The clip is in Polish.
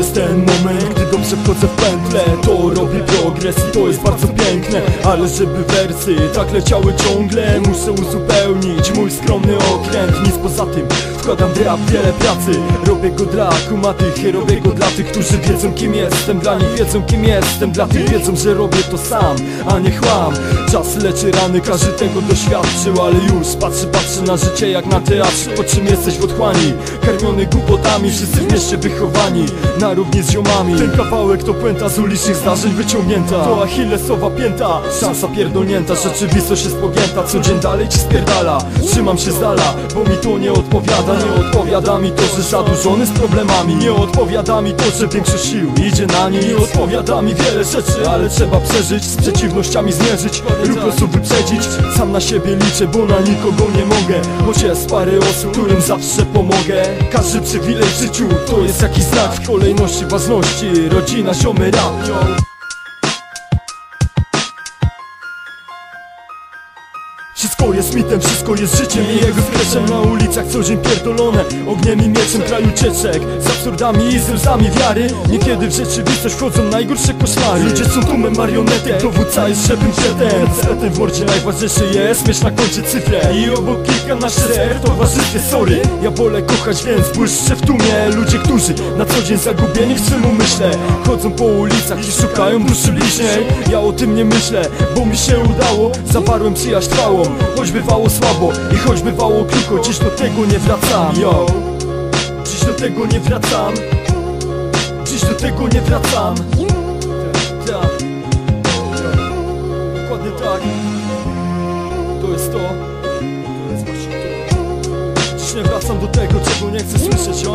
jest ten moment, gdy dobrze wchodzę w pętlę To robię progres i to jest bardzo piękne Ale żeby wersy tak leciały ciągle Muszę uzupełnić mój skromny okręt. Nic poza tym. Wkładam w rap wiele pracy. Robię go dla kumatych Robię go dla tych, którzy wiedzą kim jestem. Dla nich wiedzą kim jestem. Dla tych wiedzą, że robię to sam A nie chłam. Czas leczy rany, każdy tego doświadczył Ale już patrzy, patrzy na życie jak na teatrze Po czym jesteś w otchłani Karmiony głupotami Wszyscy w mieście wychowani. Na równi z ziomami. Ten kawałek to puenta z ulicznych zdarzeń wyciągnięta. To Achillesowa pięta. Szansa pierdolnięta Rzeczywistość jest pogięta. Co dzień dalej ci spierdala. Trzymam się z dala Bo mi to nie odpowiada Nie odpowiada mi to, że zadłużony z problemami. Nie odpowiada mi to, że większość sił idzie na nie. Nie odpowiada mi wiele rzeczy Ale trzeba przeżyć Z przeciwnościami zmierzyć. Lub losu wyprzedzić Sam na siebie liczę, bo na nikogo nie mogę. Choć jest parę osób, którym zawsze pomogę. Każdy przywilej w życiu To jest jakiś znak w kolejności ważności. Rodzina, ziomy, rap, Wszystko jest mitem, wszystko jest życiem i jego skreślem Na ulicach co dzień pierdolone Ogniem i mieczem. Kraju cieczek Z absurdami i z łzami wiary. Niekiedy w rzeczywistość wchodzą najgorsze koszmary. Ludzie są tłumem marionetek Dowódca jest szefem przedem Zatem w mordzie najważniejsze jest Mieć na koncie cyfrę. I obok kilkanaście zer W towarzystwie sorry. Ja wolę kochać więc błyszczę w tłumie. Ludzie, którzy na co dzień zagubieni w swym umyśle Chodzą po ulicach i szukają duszy bliźniej. Ja o tym nie myślę, bo mi się udało Zawarłem przyjaźń trwałą Choć bywało słabo i choć bywało kliko Dziś do tego nie wracam Yo. Dziś do tego nie wracam. Dziś do tego nie wracam. Tak Dokładnie tak. To jest to. Dziś nie wracam do tego, czego nie chcę słyszeć